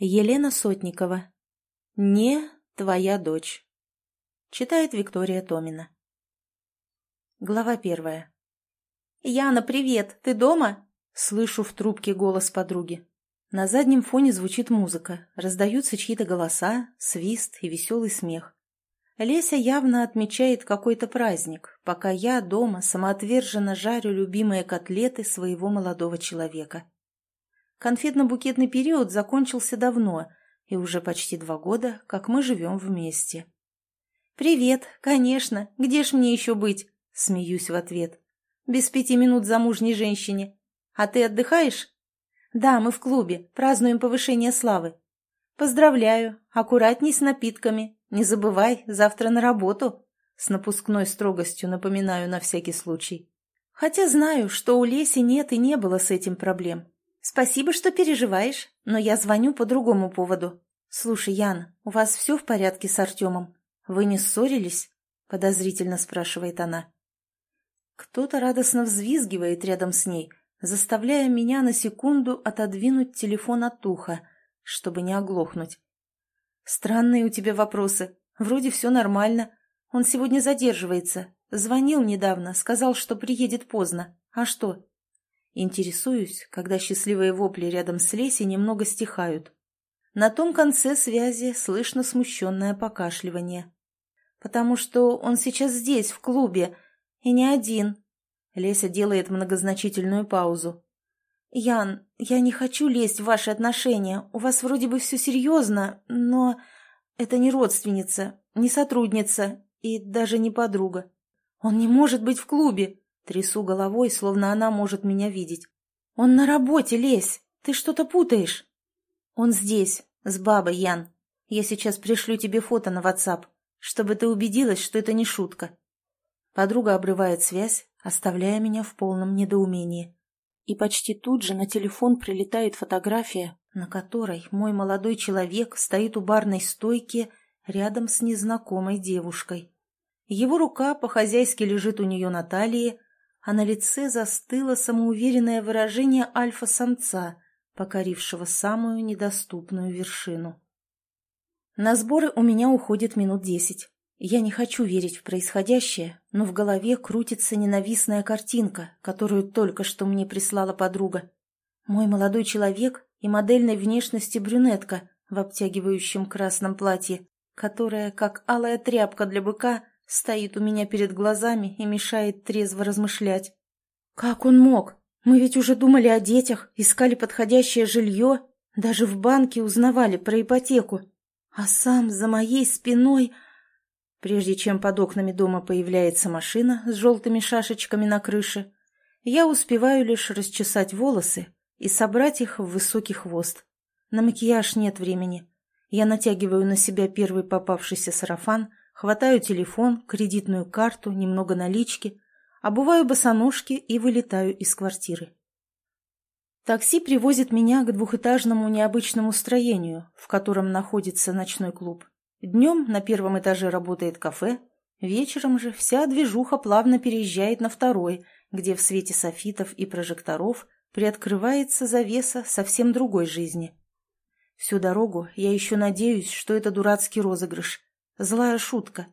Елена Сотникова. «Не твоя дочь». Читает Виктория Томина. Глава первая. «Яна, привет! Ты дома?» Слышу в трубке голос подруги. На заднем фоне звучит музыка, раздаются чьи-то голоса, свист и веселый смех. Леся явно отмечает какой-то праздник, пока я дома самоотверженно жарю любимые котлеты своего молодого человека. Конфетно-букетный период закончился давно, и уже почти два года, как мы живем вместе. «Привет, конечно, где ж мне еще быть?» – смеюсь в ответ. «Без пяти минут замужней женщине. А ты отдыхаешь?» «Да, мы в клубе, празднуем повышение славы». «Поздравляю, аккуратней с напитками. Не забывай, завтра на работу». С напускной строгостью напоминаю на всякий случай. Хотя знаю, что у Леси нет и не было с этим проблем. «Спасибо, что переживаешь, но я звоню по другому поводу. Слушай, Ян, у вас все в порядке с Артемом? Вы не ссорились?» — подозрительно спрашивает она. Кто-то радостно взвизгивает рядом с ней, заставляя меня на секунду отодвинуть телефон от уха, чтобы не оглохнуть. «Странные у тебя вопросы. Вроде все нормально. Он сегодня задерживается. Звонил недавно, сказал, что приедет поздно. А что?» Интересуюсь, когда счастливые вопли рядом с Лесей немного стихают. На том конце связи слышно смущенное покашливание. «Потому что он сейчас здесь, в клубе, и не один». Леся делает многозначительную паузу. «Ян, я не хочу лезть в ваши отношения. У вас вроде бы все серьезно, но это не родственница, не сотрудница и даже не подруга. Он не может быть в клубе. Трясу головой, словно она может меня видеть. «Он на работе, Лесь! Ты что-то путаешь!» «Он здесь, с бабой, Ян. Я сейчас пришлю тебе фото на WhatsApp, чтобы ты убедилась, что это не шутка». Подруга обрывает связь, оставляя меня в полном недоумении. И почти тут же на телефон прилетает фотография, на которой мой молодой человек стоит у барной стойки рядом с незнакомой девушкой. Его рука по-хозяйски лежит у нее на талии, а на лице застыло самоуверенное выражение альфа-самца, покорившего самую недоступную вершину. На сборы у меня уходит минут десять. Я не хочу верить в происходящее, но в голове крутится ненавистная картинка, которую только что мне прислала подруга. Мой молодой человек и модельной внешности брюнетка в обтягивающем красном платье, которая, как алая тряпка для быка, Стоит у меня перед глазами и мешает трезво размышлять. Как он мог? Мы ведь уже думали о детях, искали подходящее жилье, даже в банке узнавали про ипотеку. А сам за моей спиной... Прежде чем под окнами дома появляется машина с желтыми шашечками на крыше, я успеваю лишь расчесать волосы и собрать их в высокий хвост. На макияж нет времени. Я натягиваю на себя первый попавшийся сарафан, Хватаю телефон, кредитную карту, немного налички, обуваю босоножки и вылетаю из квартиры. Такси привозит меня к двухэтажному необычному строению, в котором находится ночной клуб. Днем на первом этаже работает кафе, вечером же вся движуха плавно переезжает на второй, где в свете софитов и прожекторов приоткрывается завеса совсем другой жизни. Всю дорогу я еще надеюсь, что это дурацкий розыгрыш, Злая шутка.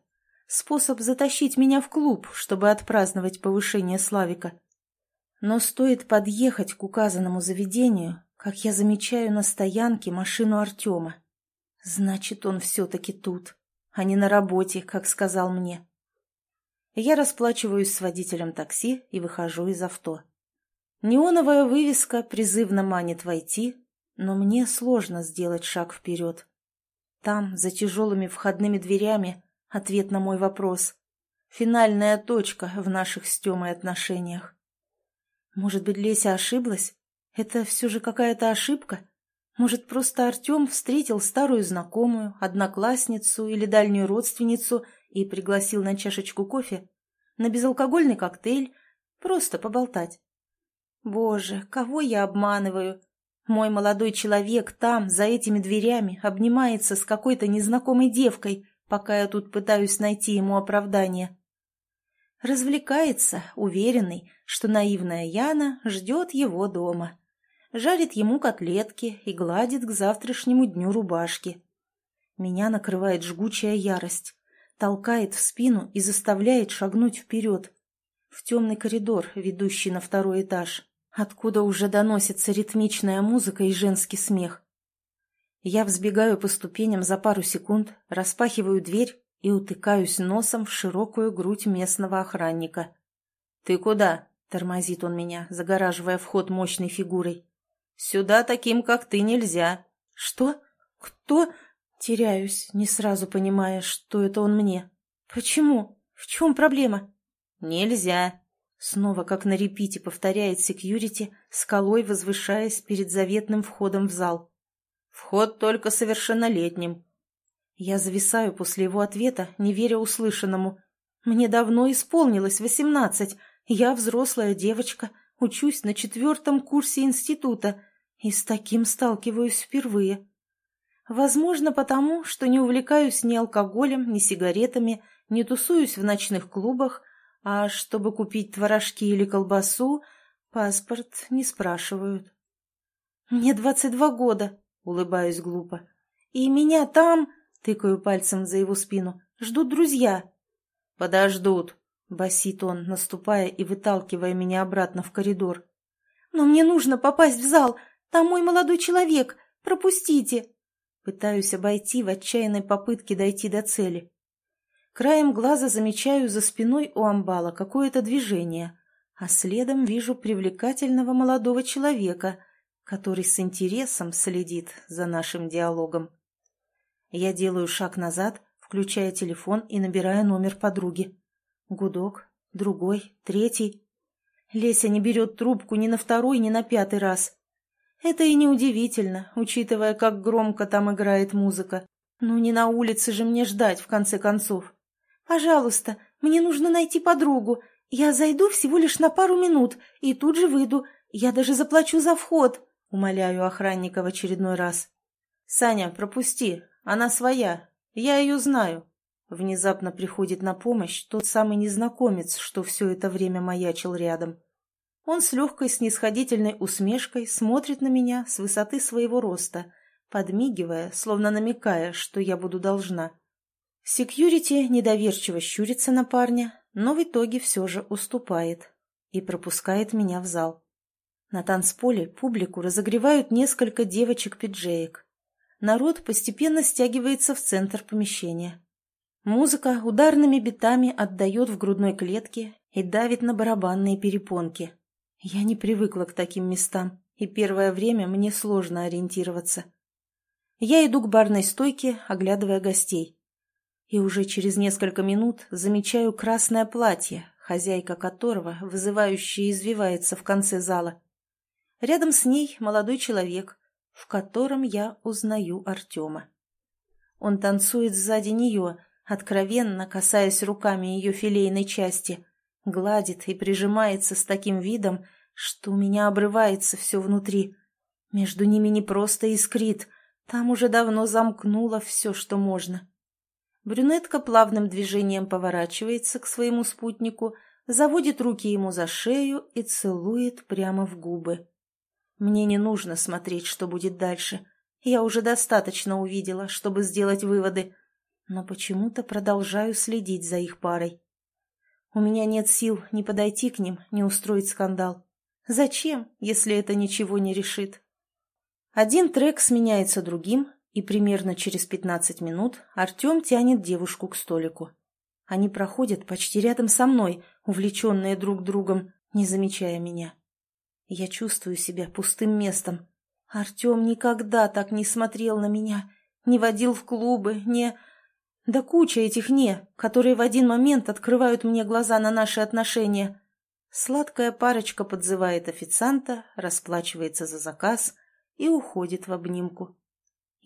Способ затащить меня в клуб, чтобы отпраздновать повышение Славика. Но стоит подъехать к указанному заведению, как я замечаю на стоянке машину Артема. Значит, он все-таки тут, а не на работе, как сказал мне. Я расплачиваюсь с водителем такси и выхожу из авто. Неоновая вывеска призывно манит войти, но мне сложно сделать шаг вперед. Там, за тяжелыми входными дверями, ответ на мой вопрос. Финальная точка в наших с Темой отношениях. Может быть, Леся ошиблась? Это все же какая-то ошибка? Может, просто Артем встретил старую знакомую, одноклассницу или дальнюю родственницу и пригласил на чашечку кофе? На безалкогольный коктейль? Просто поболтать. Боже, кого я обманываю? Мой молодой человек там, за этими дверями, обнимается с какой-то незнакомой девкой, пока я тут пытаюсь найти ему оправдание. Развлекается, уверенный, что наивная Яна ждет его дома. жарит ему котлетки и гладит к завтрашнему дню рубашки. Меня накрывает жгучая ярость, толкает в спину и заставляет шагнуть вперед, в темный коридор, ведущий на второй этаж, откуда уже доносится ритмичная музыка и женский смех. Я взбегаю по ступеням за пару секунд, распахиваю дверь и утыкаюсь носом в широкую грудь местного охранника. «Ты куда?» — тормозит он меня, загораживая вход мощной фигурой. «Сюда таким, как ты, нельзя». «Что? Кто?» Теряюсь, не сразу понимая, что это он мне. «Почему? В чем проблема?» «Нельзя!» Снова, как на репите, повторяет секьюрити, скалой возвышаясь перед заветным входом в зал. «Вход только совершеннолетним». Я зависаю после его ответа, не веря услышанному. «Мне давно исполнилось восемнадцать. Я взрослая девочка, учусь на четвертом курсе института и с таким сталкиваюсь впервые. Возможно, потому, что не увлекаюсь ни алкоголем, ни сигаретами, не тусуюсь в ночных клубах, а чтобы купить творожки или колбасу, паспорт не спрашивают. «Мне двадцать два года», — улыбаюсь глупо. «И меня там...» — тыкаю пальцем за его спину. «Ждут друзья». «Подождут», — басит он, наступая и выталкивая меня обратно в коридор. «Но мне нужно попасть в зал. Там мой молодой человек. Пропустите». Пытаюсь обойти в отчаянной попытке дойти до цели. Краем глаза замечаю за спиной у амбала какое-то движение, а следом вижу привлекательного молодого человека, который с интересом следит за нашим диалогом. Я делаю шаг назад, включая телефон и набирая номер подруги. Гудок, другой, третий. Леся не берет трубку ни на второй, ни на пятый раз. Это и неудивительно, учитывая, как громко там играет музыка. Ну не на улице же мне ждать, в конце концов. «Пожалуйста, мне нужно найти подругу. Я зайду всего лишь на пару минут и тут же выйду. Я даже заплачу за вход», — умоляю охранника в очередной раз. «Саня, пропусти. Она своя. Я ее знаю». Внезапно приходит на помощь тот самый незнакомец, что все это время маячил рядом. Он с легкой снисходительной усмешкой смотрит на меня с высоты своего роста, подмигивая, словно намекая, что я буду должна. Секьюрити недоверчиво щурится на парня, но в итоге все же уступает и пропускает меня в зал. На танцполе публику разогревают несколько девочек-пиджеек. Народ постепенно стягивается в центр помещения. Музыка ударными битами отдает в грудной клетке и давит на барабанные перепонки. Я не привыкла к таким местам, и первое время мне сложно ориентироваться. Я иду к барной стойке, оглядывая гостей и уже через несколько минут замечаю красное платье, хозяйка которого вызывающе извивается в конце зала. Рядом с ней молодой человек, в котором я узнаю Артема. Он танцует сзади нее, откровенно касаясь руками ее филейной части, гладит и прижимается с таким видом, что у меня обрывается все внутри. Между ними не просто искрит, там уже давно замкнуло все, что можно. Брюнетка плавным движением поворачивается к своему спутнику, заводит руки ему за шею и целует прямо в губы. Мне не нужно смотреть, что будет дальше. Я уже достаточно увидела, чтобы сделать выводы, но почему-то продолжаю следить за их парой. У меня нет сил ни подойти к ним, ни устроить скандал. Зачем, если это ничего не решит? Один трек сменяется другим, и примерно через пятнадцать минут Артем тянет девушку к столику. Они проходят почти рядом со мной, увлеченные друг другом, не замечая меня. Я чувствую себя пустым местом. Артем никогда так не смотрел на меня, не водил в клубы, не... Да куча этих «не», которые в один момент открывают мне глаза на наши отношения. Сладкая парочка подзывает официанта, расплачивается за заказ и уходит в обнимку.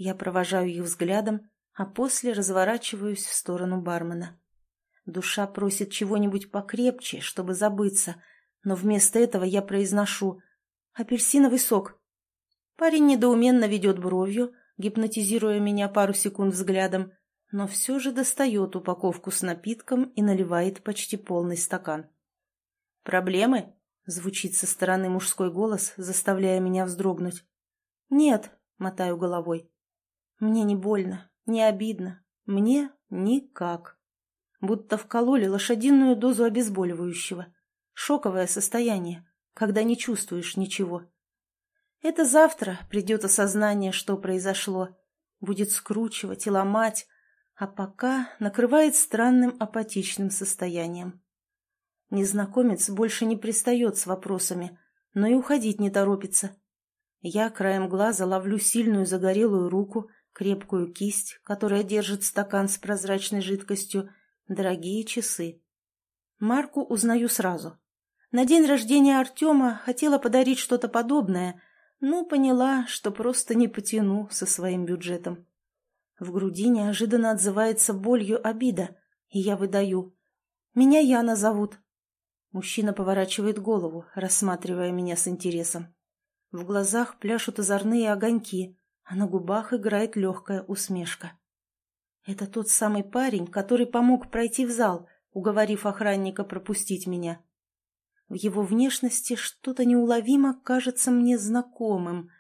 Я провожаю их взглядом, а после разворачиваюсь в сторону бармена. Душа просит чего-нибудь покрепче, чтобы забыться, но вместо этого я произношу «Апельсиновый сок». Парень недоуменно ведет бровью, гипнотизируя меня пару секунд взглядом, но все же достает упаковку с напитком и наливает почти полный стакан. «Проблемы?» — Звучит со стороны мужской голос, заставляя меня вздрогнуть. «Нет», — мотаю головой. «Мне не больно, не обидно. Мне никак. Будто вкололи лошадиную дозу обезболивающего. Шоковое состояние, когда не чувствуешь ничего. Это завтра придет осознание, что произошло. Будет скручивать и ломать, а пока накрывает странным апатичным состоянием. Незнакомец больше не пристает с вопросами, но и уходить не торопится. Я краем глаза ловлю сильную загорелую руку, крепкую кисть, которая держит стакан с прозрачной жидкостью, дорогие часы. Марку узнаю сразу. На день рождения Артема хотела подарить что-то подобное, но поняла, что просто не потяну со своим бюджетом. В груди неожиданно отзывается болью обида, и я выдаю. «Меня Яна зовут». Мужчина поворачивает голову, рассматривая меня с интересом. В глазах пляшут озорные огоньки, а на губах играет легкая усмешка. Это тот самый парень, который помог пройти в зал, уговорив охранника пропустить меня. В его внешности что-то неуловимо кажется мне знакомым.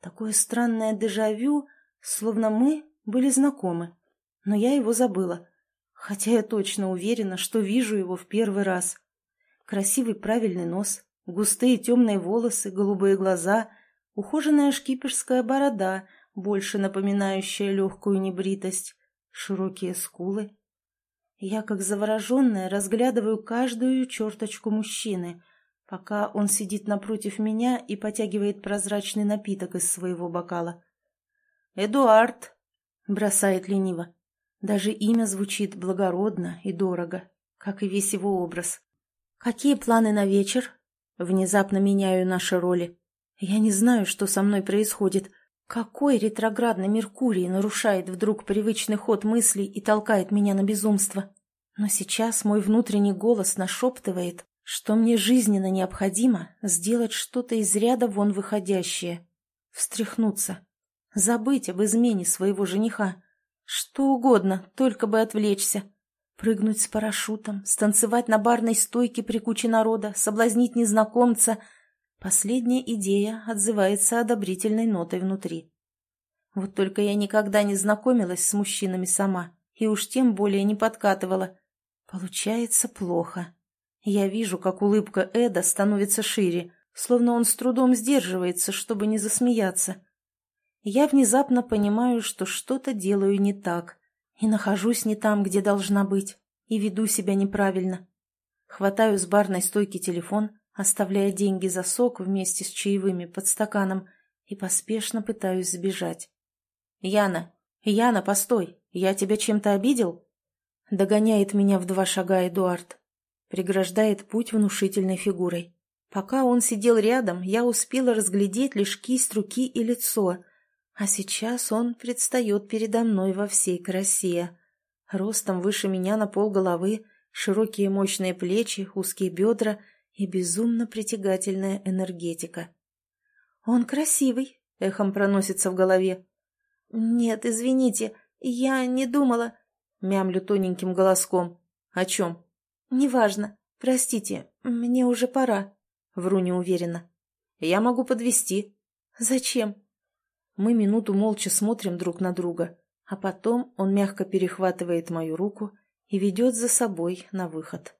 Такое странное дежавю, словно мы были знакомы. Но я его забыла. Хотя я точно уверена, что вижу его в первый раз. Красивый правильный нос, густые темные волосы, голубые глаза, ухоженная шкиперская борода, больше напоминающая легкую небритость, широкие скулы. Я, как завороженная, разглядываю каждую черточку мужчины, пока он сидит напротив меня и потягивает прозрачный напиток из своего бокала. «Эдуард!» Бросает лениво. Даже имя звучит благородно и дорого, как и весь его образ. Какие планы на вечер? Внезапно меняю наши роли. Я не знаю, что со мной происходит. Какой ретроградный Меркурий нарушает вдруг привычный ход мыслей и толкает меня на безумство? Но сейчас мой внутренний голос нашептывает, что мне жизненно необходимо сделать что-то из ряда вон выходящее. Встряхнуться, Забыть об измене своего жениха. Что угодно, только бы отвлечься. Прыгнуть с парашютом, станцевать на барной стойке при куче народа, соблазнить незнакомца. Последняя идея отзывается одобрительной нотой внутри. Вот только я никогда не знакомилась с мужчинами сама, и уж тем более не подкатывала. Получается плохо. Я вижу, как улыбка Эда становится шире, словно он с трудом сдерживается, чтобы не засмеяться я внезапно понимаю, что что-то делаю не так, и нахожусь не там, где должна быть, и веду себя неправильно. Хватаю с барной стойки телефон, оставляя деньги за сок вместе с чаевыми под стаканом, и поспешно пытаюсь сбежать. «Яна! Яна, постой! Я тебя чем-то обидел?» Догоняет меня в два шага Эдуард. Преграждает путь внушительной фигурой. Пока он сидел рядом, я успела разглядеть лишь кисть руки и лицо — а сейчас он предстает передо мной во всей красе. Ростом выше меня на пол головы, широкие мощные плечи, узкие бедра и безумно притягательная энергетика. «Он красивый», — эхом проносится в голове. «Нет, извините, я не думала...» — мямлю тоненьким голоском. «О чем?» «Неважно. Простите, мне уже пора», — вру неуверенно. «Я могу подвести. «Зачем?» Мы минуту молча смотрим друг на друга, а потом он мягко перехватывает мою руку и ведет за собой на выход.